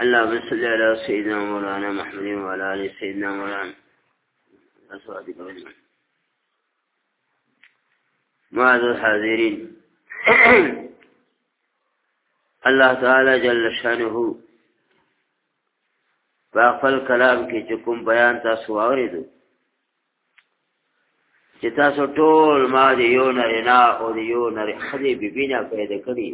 اللهم صل على سيدنا مولانا محمد وعلى ال سيدنا مولانا ازواجك اجمعين معاذ الحاضرين الله تعالی جل شانه په خپل کلام کې چې کوم بیان تاسو اوریدو چې تاسو ټول ما دې یو نرینا او دې یو نری خدي ببینا پیدا کړی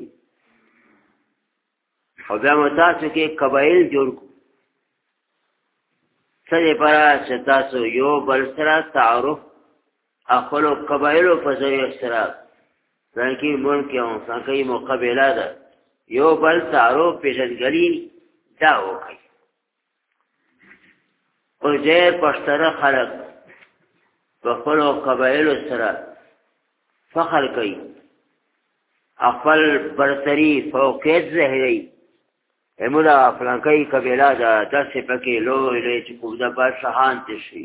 او بیا مو تاسو کې قبایل جوړ کو څه لپاره چې تاسو یو بل سره تعارف خپل قبایلو په ځای سره ځکه ملک یو څنګه یو قبیله ده یو بل تعارف پیژندګلین دا وکړي او زیر پښتره خلق په خپل قبایل سره فخر کوي خپل برتری فوقیت زهري همدا فلانکای قبیله دا داسې پکې لوی لوی چې کوم د بادشاهان تشي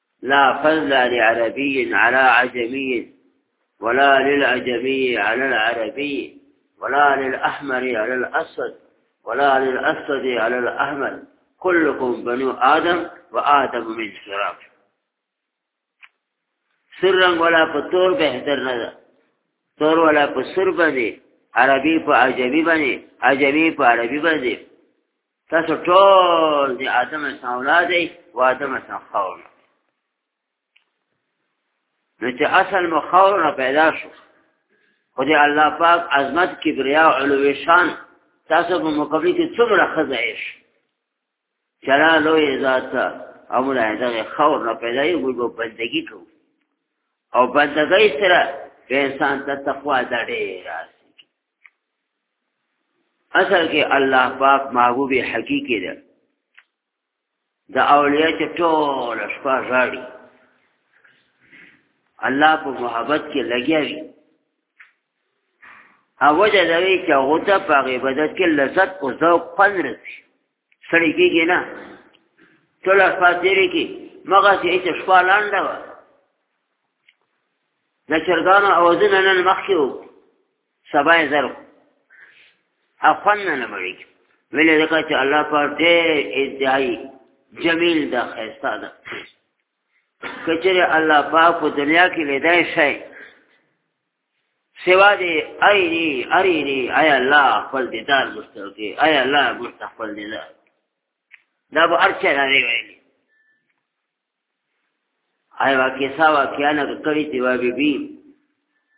لا فضل لعربي على عجمي ولا للعجمي على العربي ولا للأحمر على الأسود ولا للأسود على الأحمر كلكم بنو آدم وآدم من شراب سر رنگ ولا په تور بهتر نه ده تور ولا په سر باندې عربي په عجمي باندې عجمي په عربي باندې تاسو ټول د آدم اسلام اولاد یې او آدم اسلام خاور نو چې اصل مو خاور نه پیدا شو خو دې الله پاک عظمت کبریا او علو شان تاسو په مقابل کې څومره خزایش چرا لوی ذات امر دغه خاور نه پیدا یې ګورو بندگی کو او بندګۍ سره به انسان ته تقوا دړې راځي اصل کې الله پاک محبوب حقيقي ده د اولیاء چې ټول شپه ژاړي الله په محبت کې لګیا وي او وجه دا وی چې هغه ته په عبادت کې لذت او ذوق پنځرسي ستړي کېږي نه ټول فاتېري کې مغه چې هیڅ شپه لانده و د چرګانو اوازونه نن مخکې وو سبا یې زرو افغان نه مړي ویلې ځکه چې الله پاک ډېر ادعای جمیل د خیستا ده کچره الله پاک په دنیا کې لیدای شي سوا دې ايني اريني اي الله خپل دې دار مستوکي اي الله مستقبل دې دار دا به ارچه نه دی ویلي اي واکه سا واکه نه کړی دی وا بي بي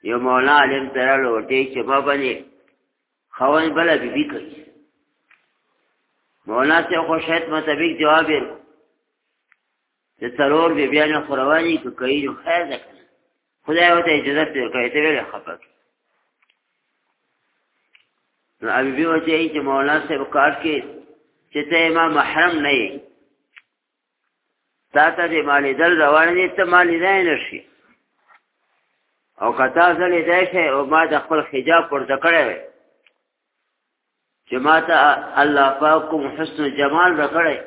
یو مولا علم ترلو ورته چې په باندې خوان بل بي بي کوي مولا ته خو شاید مطابق جواب یې چې ضرور بي بيان خو رواني کوي خیر ده خدای وته اجازه ورکړي ته ویل خپه نو ابي بي وته چې مولا صاحب کار کې چې ته ما محرم نه یې تا ته دې مالې دل روان دي ته مالې نه نشي او کتا زلې دی شي او ما د خپل حجاب پورته کړی وي چې ماته الله پاک کوم حسن جمال راکړی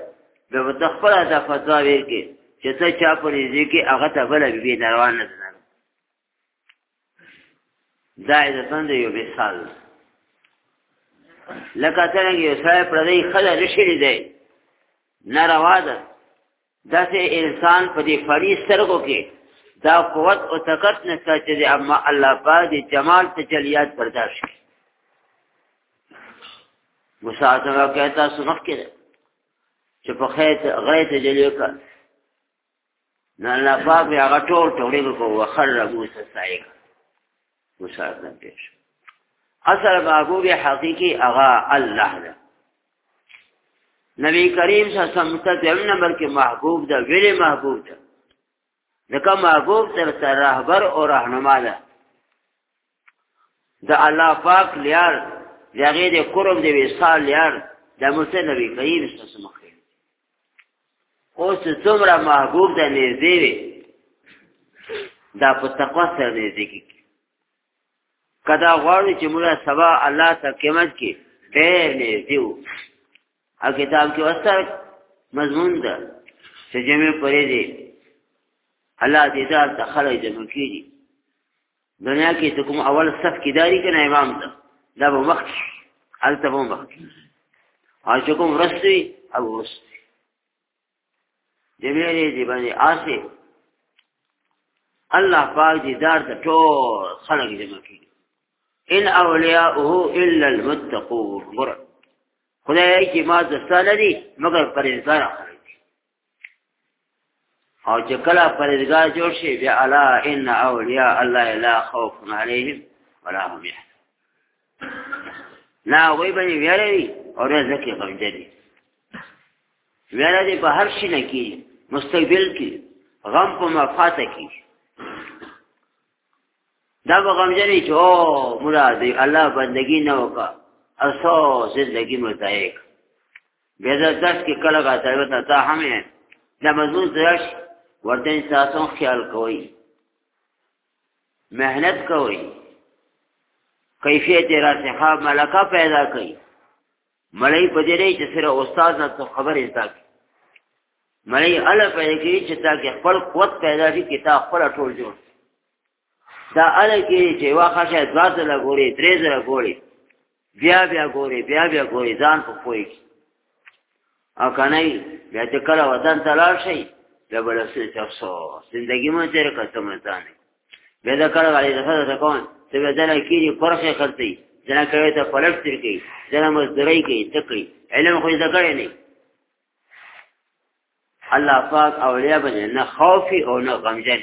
به وتخبر دا فتوا ویږي چې ته چا په دې کې هغه ته بل بي روان نه دا د سند یو مثال لکه څنګه یو سړی پر دې خله نشری دی ناروا ده داسې انسان په دې فری سترګو کې دا قوت او طاقت نشته چې اما الله پاک دې جمال تجلیات برداشت کړي موسی هغه کہتا سمخ کې چې په خیر غیر تجلی وکړ نه الله پاک هغه ټول ټولې کو وخر موسی سایه مساعدن پیش اصل معبود حقیقی اغا الله ده نبی کریم صلی الله علیه وسلم ته نمبر کې محبوب ده ویلې محبوب ده ځکه محبوب تر سره رهبر او راهنما ده د الله پاک لیار دغه د قرب دی وصال لیار د مسلمان نبی کریم صلی الله علیه وسلم او چې څومره محبوب د نږدې وي دا په تقوا سره نږدې کېږي که دا غواړو چې موږ سبا الله ته قیمت کې ډېر نږدې وو او کتاب کې وسر مضمون ده چې جمع پرې دی الله دې دا ته خلک جمع کېږي دنیا کې چې کوم اول صف کې داری کنه امام ده دا به وخت حالت به وخت او چې کوم رسي او رسي جمیلی دی باندې آسی الله پاک دې دار ته ټول خلق جمع کړي ان اولیاءه الا المتقون ګور خدای کې ما ځستانه دي مگر پرېزګار خلک او چې کله پرېزګار جوړ شي بیا الا ان اولیاء الله لا خوف علیهم ولا هم يحزنون نا وای به ویری او رزق یې غمجنې ویره دې په هر شي نه کې مستقبل کې غم په مفاته کې دا به غمجنې چې او مراد الله بندگی نه وکړه اسو زندگی متایک بیا دا درس کې کله غا ځای وته تا هم یې دا مضمون زیاش ورته تاسو خیال کوئ مهنت کوئ کیفیت را څخه ملکه پیدا کړئ مړی په دې نه چې سره استاد نه خبرې زده کړي مړی اله پیدا کړي چې تا کې خپل قوت پیدا شي کتاب خپل ټول جوړ دا اله کې چې واخه شه دوا زله ګوري درې زله ګوري بیا بیا ګوري بیا بیا ګوري ځان په پوي او کنه بیا چې کله وطن ته لاړ شي بیا بل څه تاسو زندگی مو تیر کته مې ځان بیا دا کله غالي دغه ته کوم چې بیا دنه کېږي پرخه خرڅي دنه کوي ته پلټ تیر کوي دنه مزدوري کوي تکړي علم خو دې کړی نه الله پاک اولیاء باندې نه خوفي او نه غمجن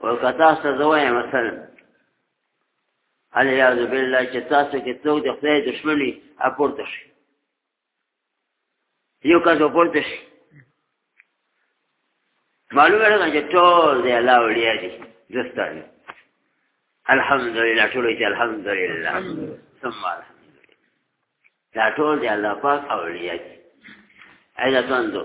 او کتا سزوای مثلا الیاذ بالله چې تاسو کې څوک د خدای دشمنی اپورته شي یو کس اپورته شي معلومه ده چې ټول دی الله وړیا دي زستانه الحمدلله ټول دي الحمدلله ثم الحمدلله دا ټول دی الله پاک اولیاء دي اېدا تاسو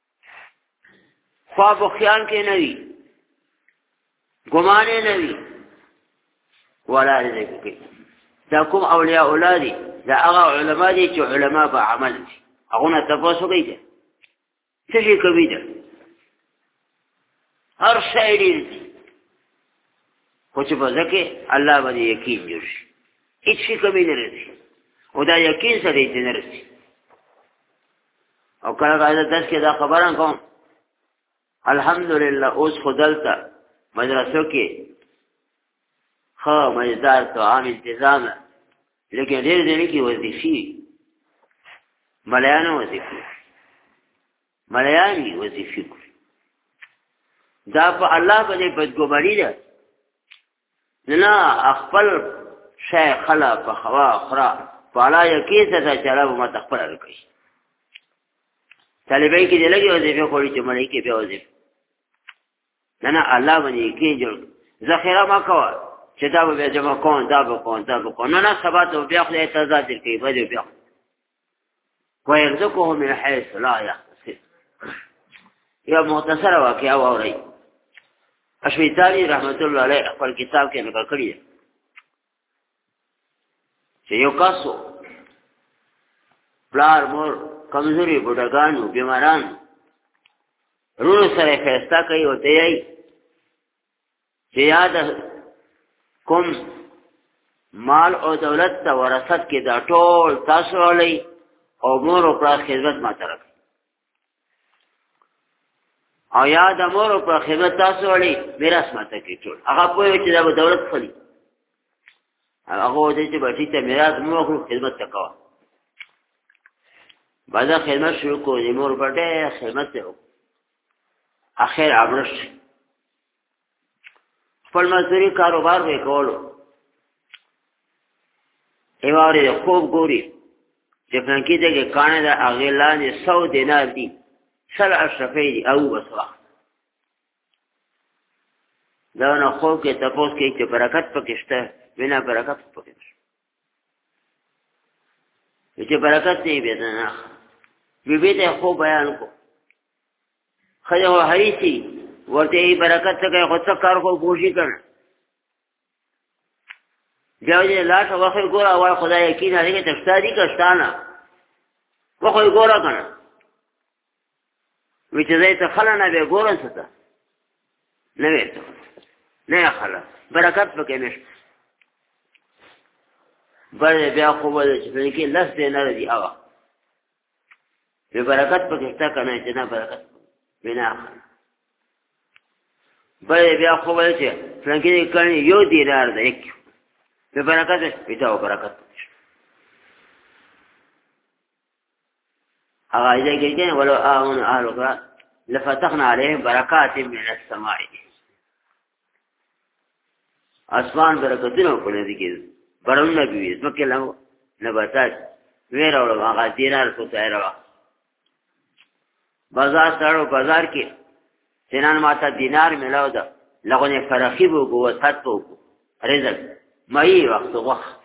خواب او خیال کې نه وي ګمان نه وي ولا دې کې دا کوم اولیاء اولادي دا هغه علما دي چې علما په عمل دي هغه نه تاسو کوي دي څه شي کوي دي هر شی دي خو چې په ځکه الله باندې یقین جوړ شي هیڅ شي کوي نه رسي او دا یقین سره دې نه رسي او کله کله درس کې دا خبره کوم الحمدلله اوس خدلته مدرسو کې خو مزدار تو عام انتظام لیکن ډېر ځای کې وظیفي ملایانو وظیفي ملایانو وظیفي دا په الله باندې بدګماري ده نه خپل شای خلا په خوا خرا پالا یکی څه ته چلا به مت خپل رکړي طالبای کې دلګي وظیفه کولی چې مړی کې به وظیفه نه نه الله باندې کې جوړ ذخیره ما کوه چې دا به جمع کوم دا به کوم دا به کوم نه نه سبا ته بیا خو اعتراض درکې به بیا ويرزقه من حيث لا يحتسب يا مختصر واقعا واوري اشویتاری رحمت الله علیه خپل کتاب کې نقل کړی دی چې یو کاسو پلار مور کمزوري بډګانو بیماران رونو سره فیصله کوي او ته یې چې یاد کوم مال او دولت ته ورثت کې دا ټول تاسو ولې او مور او پلار خدمت ما ترک او یا د مور او پلار خدمت تاسو ولې میراث ما ته کې ټول هغه پوهه چې دا دولت خلی هغه دې چې بچی ته میراث مو خو خدمت تکوا بعد خدمت شروع کو دې مور پټه خدمت ته اخر عبرش خپل مزدوري کاروبار به کولو ایوارې خوب ګوري چې فلانکي دغه کانه د هغې لاندې سو دینار دي سل اشرفې دي او بس وخت دا نه خوب کې تپوس کې چې برکت پکې شته بنا برکت پکې نشته چې برکت دی به نه بی بی ته خو بیان کو خځه هو حریسی ورته ای برکت څخه خو څه کار کو کوشي کړ بیا یې لاټ واخې ګور او خدای یقین هغه ته ستادي کښتانه واخې ګور کنه وی چې زه ته خلا نه به ګورم څه ته نه وې ته نه خلا برکت پکې نشته بل بیا خو ول چې په کې لس دې نه دی هوا به برکت پکې تا کنه چې نه برکت بنا بل بیا خو ول چې څنګه کړي یو دی رار دی به برکت پیدا او برکت هغه ځای کې چې ولو آمن اهل کرا لفتحنا عليهم برکات من السماء اسمان برکتونه کړې دي کې برونه کوي ځکه له نباتات ویره وړو هغه دینار کو تیرا بازار سره بازار کې سنان ماته دینار ملاو ده لغونه فرخي بو کو وسط بو رزق مې وخت وخت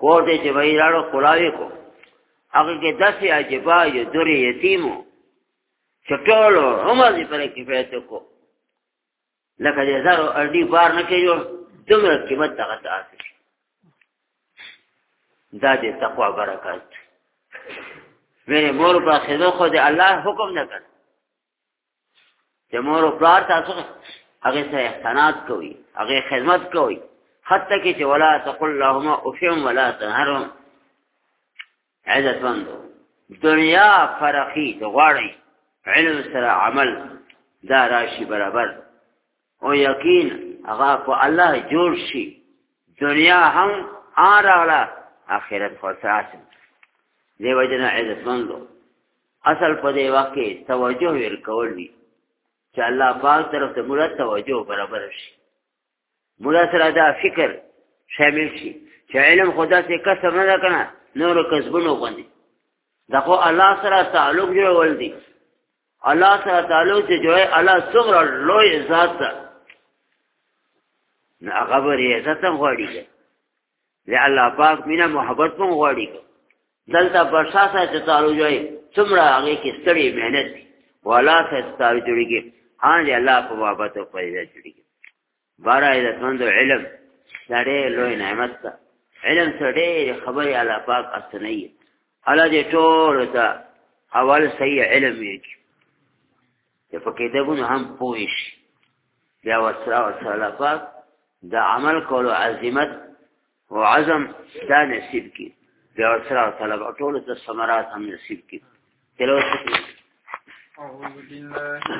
کور دې چې وای راړو خلاوي کو هغه کې داسې عجبا یو دوري یتیمو چې ټول عمر دې پر کې پیسې کو لکه دې زارو اړډي بار نه کېږي دومره قیمت دغه تاسو دا دې تقوا برکات ویره مور په خدای خو دې الله حکم نه کړ چې مور او پلار تاسو هغه سره احسانات کوي هغه خدمت کوي حتی کې چې ولا تقل اللهم افهم ولا تنهرهم عزت مندو دنیا فرقی د غواړي علم سره عمل دا راشي برابر او یقین هغه په الله جوړ شي دنیا هم آراغله آخرت خو ساسم دی وجنه عزت مندو اصل په دې وخت کې توجه ور کول وی چې الله پاک طرف ته موږ توجه برابر شي موږ سره دا فکر شامل شي چې علم خدا څخه کسب نه کنه نور کسبونه غوندي دا خو الله سره تعلق جوړول دي الله سره تعلق چې جوړه الله څومره لوی ذات ده نه خبرې عزت هم غواړي یا الله پاک مینا محبت مو غواړي دلته برسا سره چې تعالو جوړي څومره هغه کې ستړي مهنت ولا سره تعالو جوړيږي هان دی الله په بابت او پیدا جوړيږي بارا عزت مند علم سره لوی نعمت ده علم سره خبري الله پاک اسنيه الله دې ټول ته اول صحیح علم یې چې په کې دغه هم پوه شي بیا وسره وسره الله پاک د عمل کولو عزمت او عزم دا نصیب کی بیا وسره وسره په ټولو د ثمرات هم نصیب کی تلوت